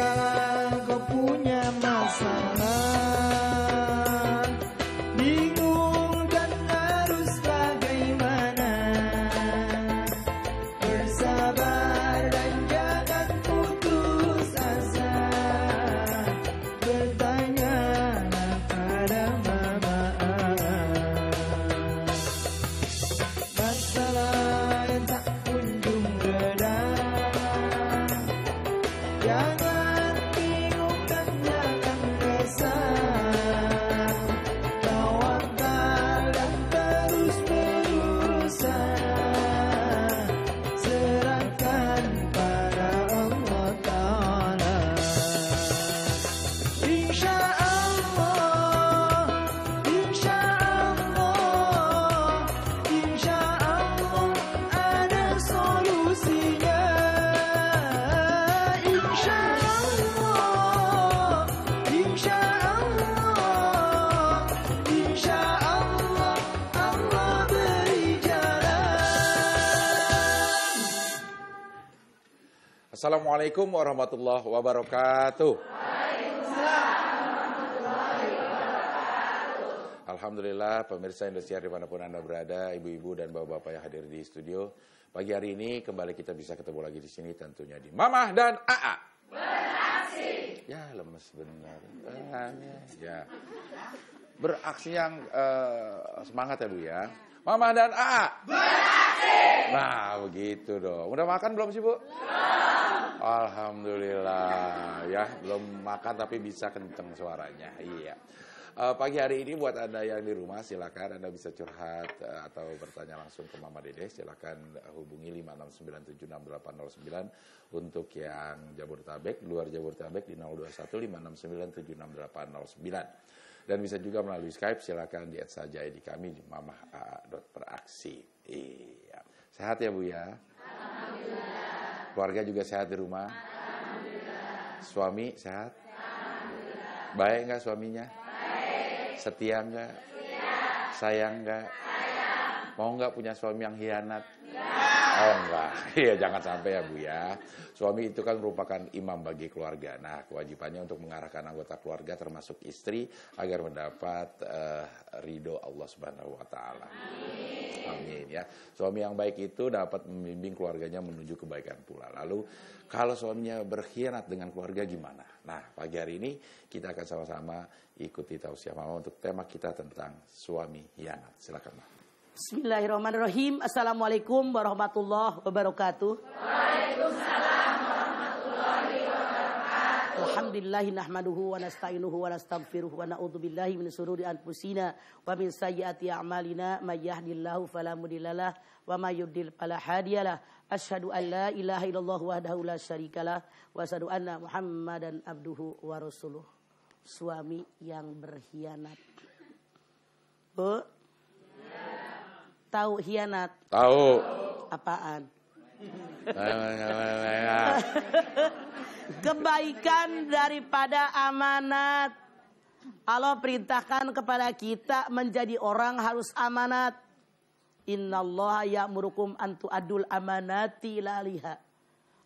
God. Assalamualaikum warahmatullahi wabarakatuh. Alhamdulillah pemirsa Indonesia di mana pun Anda berada, ibu-ibu dan bapak-bapak yang hadir di studio. Pagi hari ini kembali kita bisa ketemu lagi di sini tentunya di Mamah dan AA. Beraksi. Ya lemes benar. Ya. Beraksi yang eh, semangat ya Bu ya. Mamah dan AA. Nah, begitu dong. Udah makan belum sih, Bu? Alhamdulillah. Ya, belum makan tapi bisa kenceng suaranya. Iya. Eh, pagi hari ini buat Anda yang di rumah silakan Anda bisa curhat eh, atau bertanya langsung ke Mama Dede silakan hubungi 5697809 untuk yang Jabodetabek, luar Jabodetabek di 021569760809. Dan bisa juga melalui Skype silakan di saja di kami di mamah.beraksi. Iya. Sehat ya Bu ya? Keluarga juga sehat di rumah? Suami sehat? Baik nggak suaminya? Setia nggak? Sayang nggak? Mau nggak punya suami yang hianat? Oh enggak, iya jangan sampai ya Bu ya. Suami itu kan merupakan imam bagi keluarga. Nah kewajibannya untuk mengarahkan anggota keluarga termasuk istri agar mendapat eh, ridho Allah Subhanahu Wa Taala. Amin ya. Suami yang baik itu dapat membimbing keluarganya menuju kebaikan pula. Lalu kalau suaminya berkhianat dengan keluarga gimana? Nah pagi hari ini kita akan sama-sama ikuti tausiah mama untuk tema kita tentang suami hianat. Silakan Ma. Bismillahirrahmanirrahim. Assalamualaikum warahmatullahi wabarakatuh. Alhamdulillahi nahmaduhu wa nasta'inuhu wa nastaghfiruh wa na'udzu billahi min sururi anfusina wa min sayyiati a'malina may yahdihillahu fala mudhillalah wa may yudlil fala hadiyalah. Asyhadu an la ilaha illallah wahdahu la syarikalah wa asyhadu anna Muhammadan abduhu wa rasuluh. Suami yang berkhianat. Bu, tahu hianat Tahu. apaan? Kebaikan daripada amanat. Allah perintahkan kepada kita menjadi orang harus amanat. Innallaha ya'murukum antu adul amanati laliha.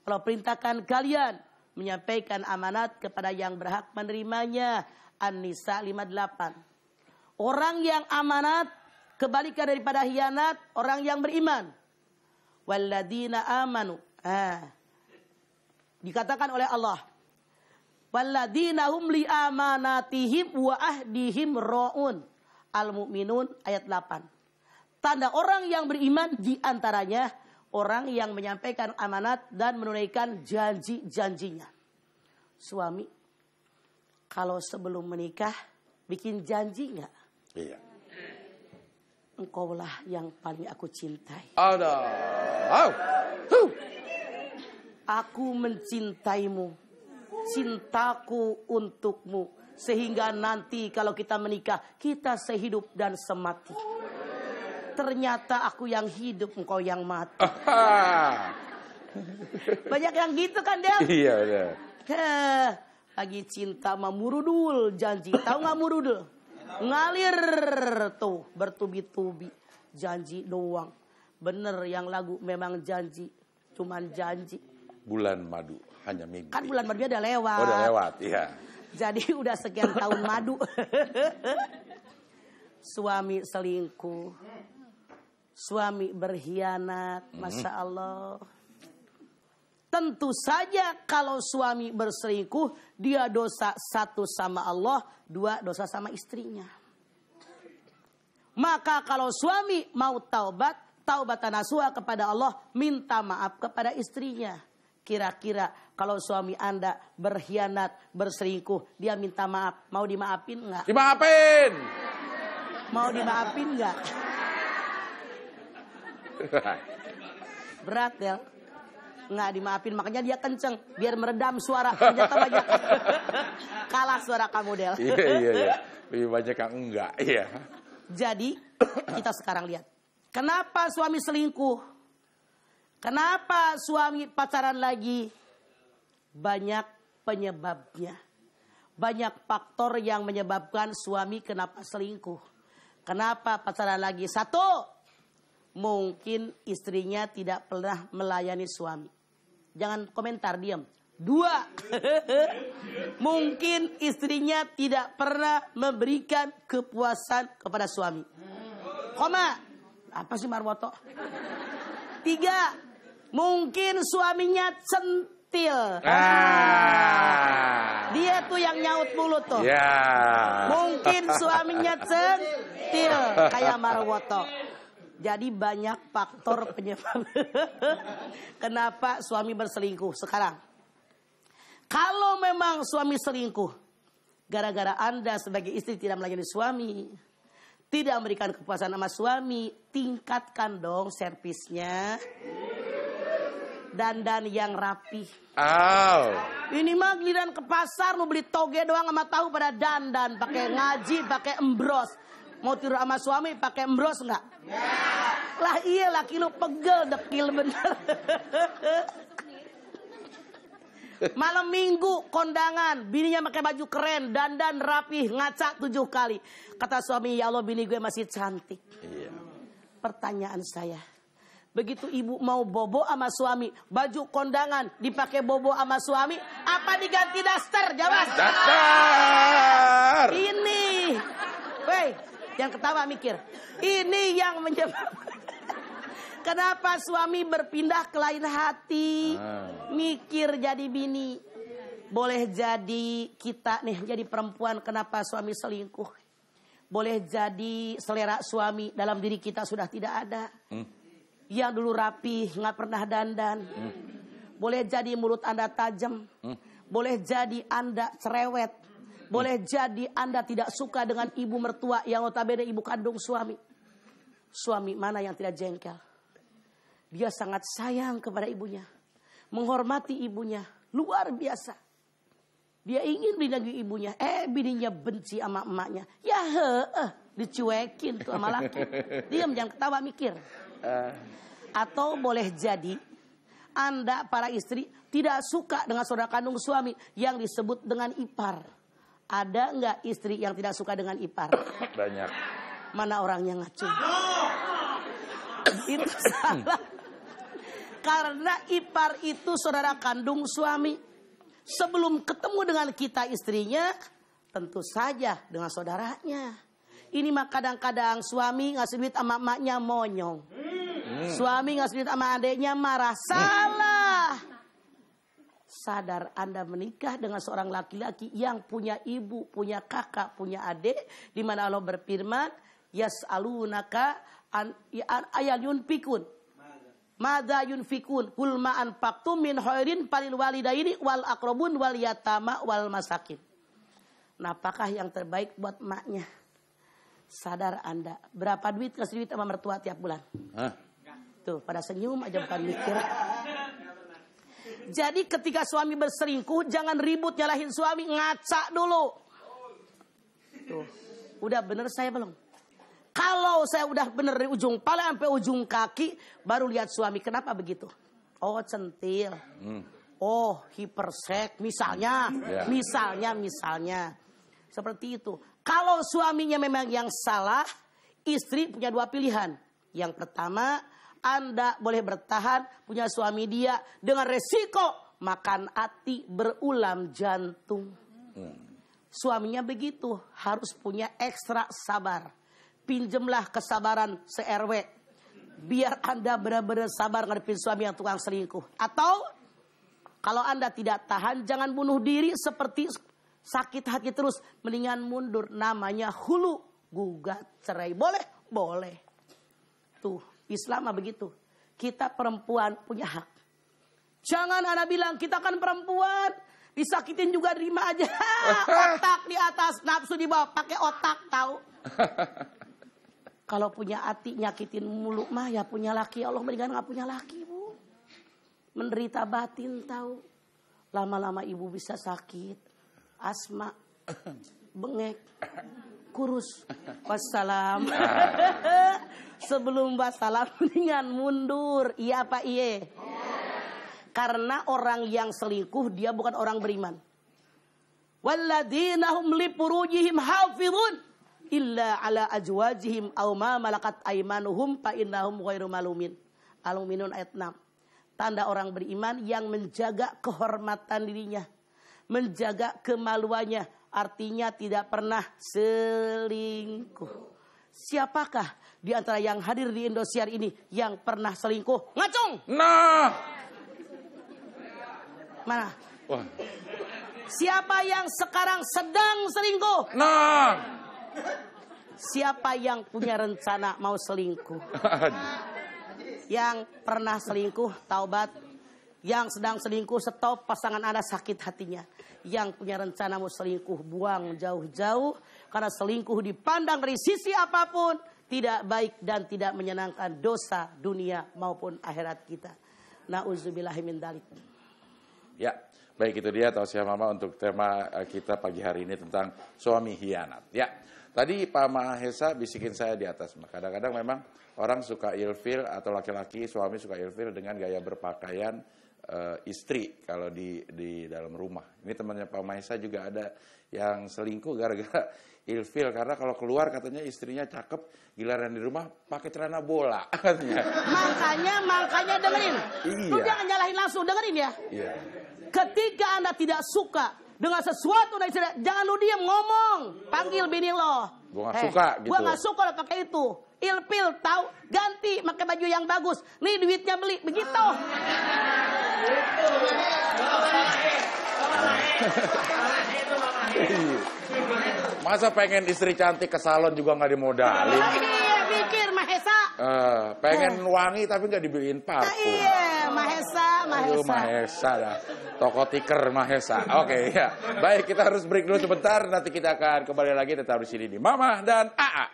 Allah perintahkan kalian menyampaikan amanat kepada yang berhak menerimanya. An-Nisa 58. Orang yang amanat kebalikan daripada hianat orang yang beriman. Walladina amanu. Dikatakan oleh Allah. Walladina hum li amanatihim wa ahdihim ra'un. Al-Mu'minun ayat 8. Tanda orang yang beriman di antaranya orang yang menyampaikan amanat dan menunaikan janji-janjinya. Suami, kalau sebelum menikah bikin janji nggak? Iya. Engkaulah yang paling aku cintai. Ada. Au. Huh. Aku mencintaimu. Cintaku untukmu. Sehingga nanti kalau kita menikah, kita sehidup dan semati. Ternyata aku yang hidup, engkau yang mati. Aha. Banyak yang gitu kan, Del? Iya. Heh, lagi cinta sama murudul janji. Tahu nggak murudul? Ngalir tuh bertubi-tubi. Janji doang. Bener yang lagu memang janji. Cuman janji. Bulan madu. Hanya mimpi. Kan bulan barunya udah lewat. Oh, udah lewat, iya. Jadi udah sekian tahun madu. Suami selingkuh. Suami berkhianat. Masya Allah. Tentu saja kalau suami berselingkuh. Dia dosa satu sama Allah. Dua dosa sama istrinya. Maka kalau suami mau taubat. Taubat nasuha kepada Allah. Minta maaf kepada istrinya. Kira-kira kalau suami anda berkhianat, berselingkuh, dia minta maaf, mau dimaafin nggak? Dimaafin. Mau dimaafin nggak? Berat ya? Nggak dimaafin, makanya dia kenceng biar meredam suara. Ternyata banyak kalah suara kamu Del. iya, iya, iya. Lebih banyak yang enggak, iya. Jadi kita sekarang lihat, kenapa suami selingkuh? Kenapa suami pacaran lagi? Banyak penyebabnya. Banyak faktor yang menyebabkan suami kenapa selingkuh. Kenapa pacaran lagi? Satu, mungkin istrinya tidak pernah melayani suami. Jangan komentar, diam. Dua, mungkin istrinya tidak pernah memberikan kepuasan kepada suami. Koma, apa sih Marwoto? Tiga, mungkin suaminya centil. Ah. Dia tuh yang nyaut mulut tuh. Ya. Mungkin suaminya centil kayak Marwoto. Jadi banyak faktor penyebab kenapa suami berselingkuh sekarang. Kalau memang suami selingkuh, gara-gara Anda sebagai istri tidak melayani suami, tidak memberikan kepuasan sama suami, tingkatkan dong servisnya. Dandan yang rapi. Aw. Ini mah giliran ke pasar mau beli toge doang sama tahu pada dandan, pakai ngaji, pakai embros. Mau tidur sama suami pakai embros enggak? Lah iya laki lu pegel dekil bener. Malam minggu kondangan, bininya pakai baju keren, dandan rapi, ngaca tujuh kali. Kata suami, ya Allah bini gue masih cantik. Iya. Pertanyaan saya, begitu ibu mau bobo sama suami, baju kondangan dipakai bobo sama suami, apa diganti daster? Jawab. Dasar. Ini, woi, yang ketawa mikir. Ini yang menyebabkan kenapa suami berpindah ke lain hati, Ah. mikir jadi bini. Boleh jadi kita nih jadi perempuan kenapa suami selingkuh. Boleh jadi selera suami dalam diri kita sudah tidak ada. Yang dulu rapi nggak pernah dandan. Boleh jadi mulut anda tajam. Boleh jadi anda cerewet. Boleh jadi anda tidak suka dengan ibu mertua yang notabene ibu kandung suami. Suami mana yang tidak jengkel? Dia sangat sayang kepada ibunya. Menghormati ibunya. Luar biasa. Dia ingin lagi ibunya. Eh bininya benci sama emaknya. Ya heeh. Dicuekin tuh sama laki. Diam jangan ketawa mikir. Atau boleh jadi Anda para istri tidak suka dengan saudara kandung suami yang disebut dengan ipar. Ada nggak istri yang tidak suka dengan ipar? Banyak. Mana orangnya ngacung? itu salah. Karena ipar itu saudara kandung suami. Sebelum ketemu dengan kita istrinya, tentu saja dengan saudaranya. Ini mah kadang-kadang suami ngasih duit sama emaknya monyong. Suami ngasih duit sama adiknya marah. Salah. Sadar Anda menikah dengan seorang laki-laki yang punya ibu, punya kakak, punya adik. Di mana Allah berfirman, Yas'alunaka an, an ayal yunfikun. Mada yunfikun kul ma anfaqtum min khairin palil walidaini wal akrobun wal yatama wal masakin. Nah, apakah yang terbaik buat maknya? Sadar Anda, berapa duit kasih duit sama mertua tiap bulan? Hah? Tuh, pada senyum aja bukan mikir. Jadi ketika suami berselingkuh, jangan ribut nyalahin suami, ngaca dulu. Tuh, udah bener saya belum? Kalau saya udah bener dari ujung pala sampai ujung kaki, baru lihat suami. Kenapa begitu? Oh, centil. Oh, hipersek misalnya. Ya. Misalnya, misalnya. Seperti itu. Kalau suaminya memang yang salah, istri punya dua pilihan. Yang pertama, Anda boleh bertahan punya suami dia dengan resiko makan hati berulam jantung. Suaminya begitu, harus punya ekstra sabar. Pinjemlah kesabaran se-RW. Biar Anda benar-benar sabar ngadepin suami yang tukang selingkuh. Atau kalau Anda tidak tahan, jangan bunuh diri seperti sakit hati terus. Mendingan mundur. Namanya hulu gugat cerai. Boleh? Boleh. Tuh, Islam mah begitu. Kita perempuan punya hak. Jangan Anda bilang kita kan perempuan. Disakitin juga terima aja. otak di atas, nafsu di bawah. Pakai otak tahu. Kalau punya hati nyakitin mulu mah ya punya laki. Allah mendingan nggak punya laki bu. Menderita batin tahu. Lama-lama ibu bisa sakit. Asma. Bengek. Kurus. Wassalam. Sebelum wassalam mendingan mundur. Iya apa iye? Karena orang yang selingkuh dia bukan orang beriman. Walladzina hum li furujihim hafizun illa ala ajwajihim aw ma malakat aymanuhum fa innahum ghairu malumin. Al-Mu'minun ayat 6. Tanda orang beriman yang menjaga kehormatan dirinya, menjaga kemaluannya, artinya tidak pernah selingkuh. Siapakah di antara yang hadir di Indosiar ini yang pernah selingkuh? Ngacung! Nah. Mana? Wah. Siapa yang sekarang sedang selingkuh? Nah. Siapa yang punya rencana mau selingkuh? Yang pernah selingkuh, taubat. Yang sedang selingkuh, stop. Pasangan Anda sakit hatinya. Yang punya rencana mau selingkuh, buang jauh-jauh. Karena selingkuh dipandang dari sisi apa pun. Tidak baik dan tidak menyenangkan dosa dunia maupun akhirat kita. Na'udzubillahimin dalik. Ya, baik itu dia tausiah mama untuk tema eh, kita pagi hari ini tentang suami hianat. Ya, tadi Pak Mahesa bisikin saya di atas. Kadang-kadang memang orang suka ilfil atau laki-laki suami suka ilfil dengan gaya berpakaian eh, istri kalau di di dalam rumah. Ini temannya Pak Mahesa juga ada yang selingkuh gara-gara ilfil karena kalau keluar katanya istrinya cakep, giliran di rumah pakai celana bola katanya. Makanya, makanya dengerin. Lu Iya. jangan nyalahin langsung, dengerin ya. Iya. Ketika Anda tidak suka dengan sesuatu dari istri, jangan lu diem ngomong. Panggil bini lo. Gua nggak suka gitu. Gua nggak suka lo pakai itu. Ilpil tahu ganti pakai baju yang bagus. Nih duitnya beli begitu. Masa pengen istri cantik ke salon juga nggak dimodalin? Iya pikir Mahesa. Eh, pengen wangi tapi nggak dibeliin Nah, parfum. iya Mahesa, Aduh, Mahesa. Mahesa dah. Toko tiker Mahesa. Oke, ya. Baik, kita harus break dulu sebentar. Nanti kita akan kembali lagi tetap di sini di Mama dan AA.